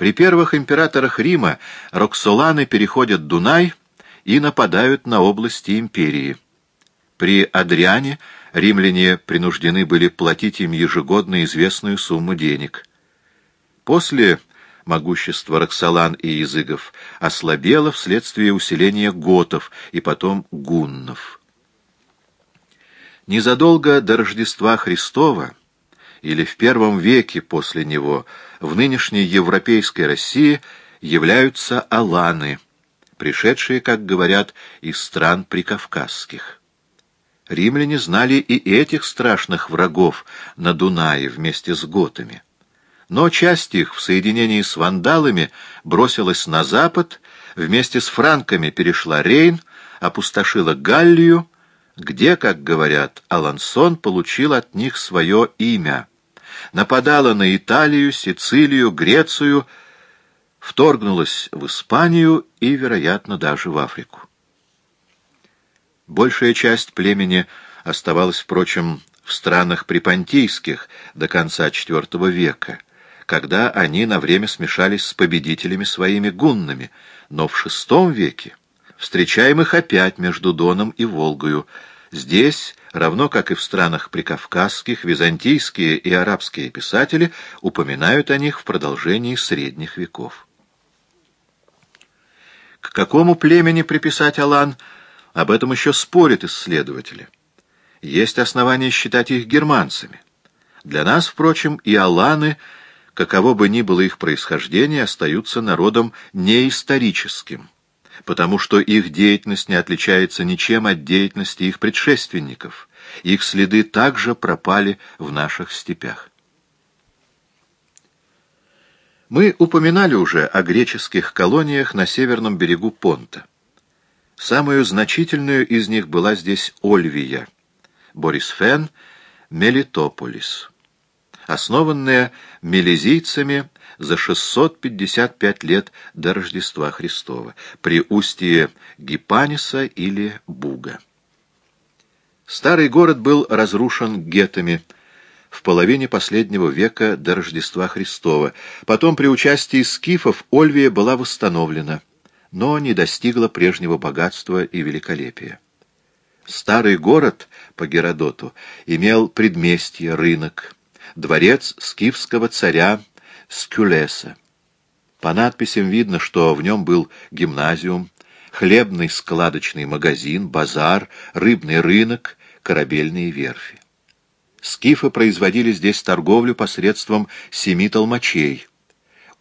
При первых императорах Рима Роксоланы переходят Дунай и нападают на области империи. При Адриане римляне принуждены были платить им ежегодно известную сумму денег. После могущество Роксолан и языгов ослабело вследствие усиления готов и потом гуннов. Незадолго до Рождества Христова или в первом веке после него в нынешней европейской России являются аланы, пришедшие, как говорят, из стран прикавказских. Римляне знали и этих страшных врагов на Дунае вместе с готами. Но часть их в соединении с вандалами бросилась на запад, вместе с франками перешла Рейн, опустошила Галлию, где, как говорят, Алансон получил от них свое имя. Нападала на Италию, Сицилию, Грецию, вторгнулась в Испанию и, вероятно, даже в Африку. Большая часть племени оставалась, впрочем, в странах припонтийских до конца IV века, когда они на время смешались с победителями своими гуннами, но в VI веке встречаем их опять между Доном и Волгою. Здесь, равно как и в странах прикавказских, византийские и арабские писатели упоминают о них в продолжении средних веков. К какому племени приписать Алан, об этом еще спорят исследователи. Есть основания считать их германцами. Для нас, впрочем, и Аланы – каково бы ни было их происхождение, остаются народом неисторическим, потому что их деятельность не отличается ничем от деятельности их предшественников. Их следы также пропали в наших степях. Мы упоминали уже о греческих колониях на северном берегу Понта. Самую значительную из них была здесь Ольвия, Борисфен, Мелитополис основанная мелезийцами за 655 лет до Рождества Христова, при устье Гипаниса или Буга. Старый город был разрушен гетами в половине последнего века до Рождества Христова. Потом при участии скифов Ольвия была восстановлена, но не достигла прежнего богатства и великолепия. Старый город, по Геродоту, имел предместье, рынок, дворец скифского царя Скюлеса. По надписям видно, что в нем был гимназиум, хлебный складочный магазин, базар, рыбный рынок, корабельные верфи. Скифы производили здесь торговлю посредством семи толмачей.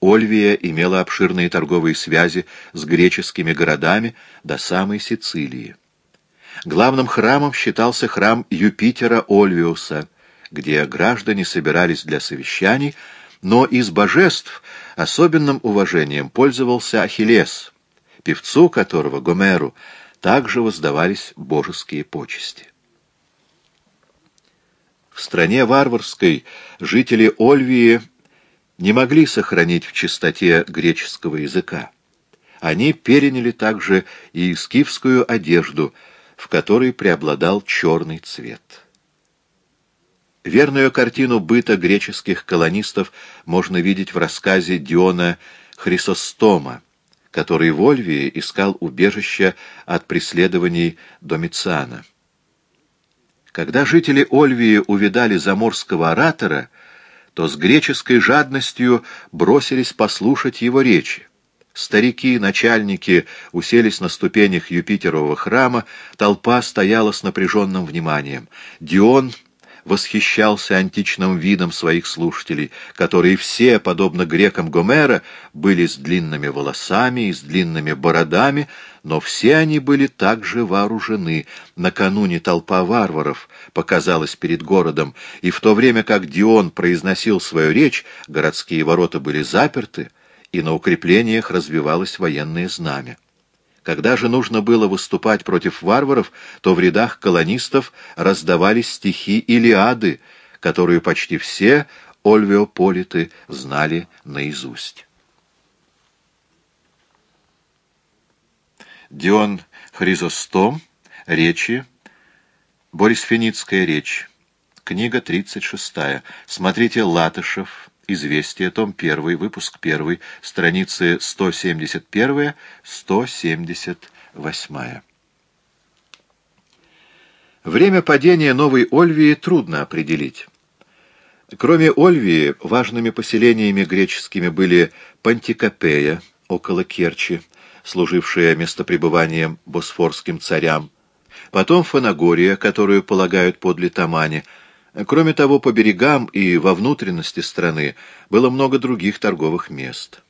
Ольвия имела обширные торговые связи с греческими городами до самой Сицилии. Главным храмом считался храм Юпитера Ольвиуса – где граждане собирались для совещаний, но из божеств особенным уважением пользовался Ахиллес, певцу которого, Гомеру, также воздавались божеские почести. В стране варварской жители Ольвии не могли сохранить в чистоте греческого языка. Они переняли также и скифскую одежду, в которой преобладал черный цвет. Верную картину быта греческих колонистов можно видеть в рассказе Диона Хрисостома, который в Ольвии искал убежище от преследований Домициана. Когда жители Ольвии увидали заморского оратора, то с греческой жадностью бросились послушать его речи. Старики, начальники уселись на ступенях Юпитерового храма, толпа стояла с напряженным вниманием. Дион восхищался античным видом своих слушателей, которые все, подобно грекам Гомера, были с длинными волосами и с длинными бородами, но все они были также вооружены. Накануне толпа варваров показалась перед городом, и в то время как Дион произносил свою речь, городские ворота были заперты, и на укреплениях развивалось военное знамя. Когда же нужно было выступать против варваров, то в рядах колонистов раздавались стихи Илиады, которую почти все ольвеополиты знали наизусть. Дион Хризостом, речи, Борис Феницкая речь, книга 36. Смотрите Латышев, Известия, том 1, выпуск 1, страницы 171-178. Время падения Новой Ольвии трудно определить. Кроме Ольвии, важными поселениями греческими были Пантикопея, около Керчи, служившая местопребыванием босфорским царям, потом Фанагория, которую полагают подле Тамани. Кроме того, по берегам и во внутренности страны было много других торговых мест.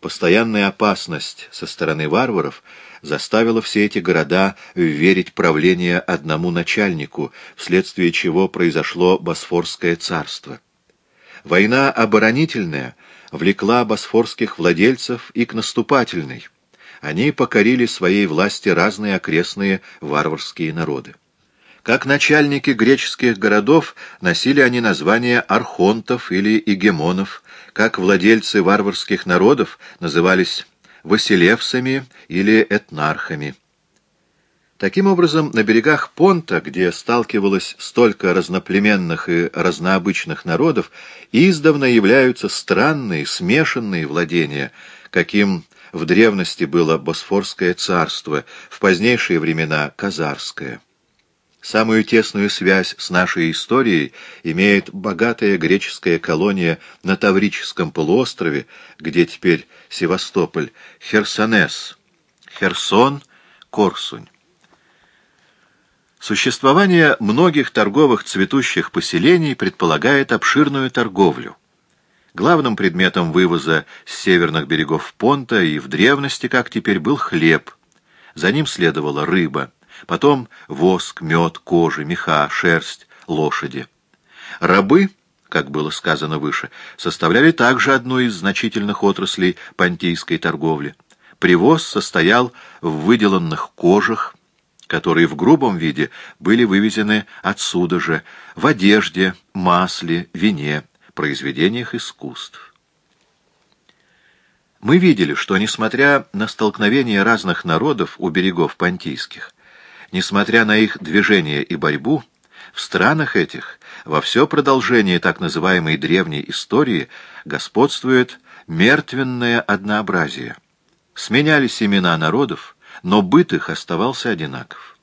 Постоянная опасность со стороны варваров заставила все эти города верить правление одному начальнику, вследствие чего произошло Босфорское царство. Война оборонительная влекла босфорских владельцев и к наступательной. Они покорили своей власти разные окрестные варварские народы. Как начальники греческих городов носили они названия архонтов или егемонов, как владельцы варварских народов назывались василевсами или этнархами. Таким образом, на берегах Понта, где сталкивалось столько разноплеменных и разнообычных народов, издавна являются странные, смешанные владения, каким в древности было Босфорское царство, в позднейшие времена — Казарское. Самую тесную связь с нашей историей имеет богатая греческая колония на Таврическом полуострове, где теперь Севастополь, Херсонес, Херсон, Корсунь. Существование многих торговых цветущих поселений предполагает обширную торговлю. Главным предметом вывоза с северных берегов Понта и в древности, как теперь, был хлеб. За ним следовала рыба. Потом воск, мед, кожи, меха, шерсть, лошади. Рабы, как было сказано выше, составляли также одну из значительных отраслей понтийской торговли. Привоз состоял в выделанных кожах, которые в грубом виде были вывезены отсюда же, в одежде, масле, вине, произведениях искусств. Мы видели, что, несмотря на столкновения разных народов у берегов понтийских, несмотря на их движение и борьбу, в странах этих во все продолжение так называемой древней истории господствует мертвенное однообразие. Сменялись имена народов, но быт их оставался одинаков.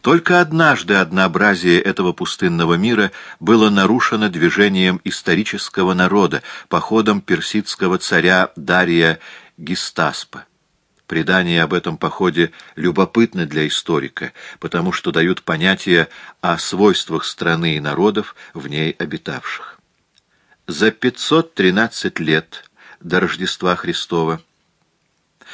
Только однажды однообразие этого пустынного мира было нарушено движением исторического народа, походом персидского царя Дария Гистаспа. Предания об этом походе любопытны для историка, потому что дают понятие о свойствах страны и народов, в ней обитавших. За 513 лет до Рождества Христова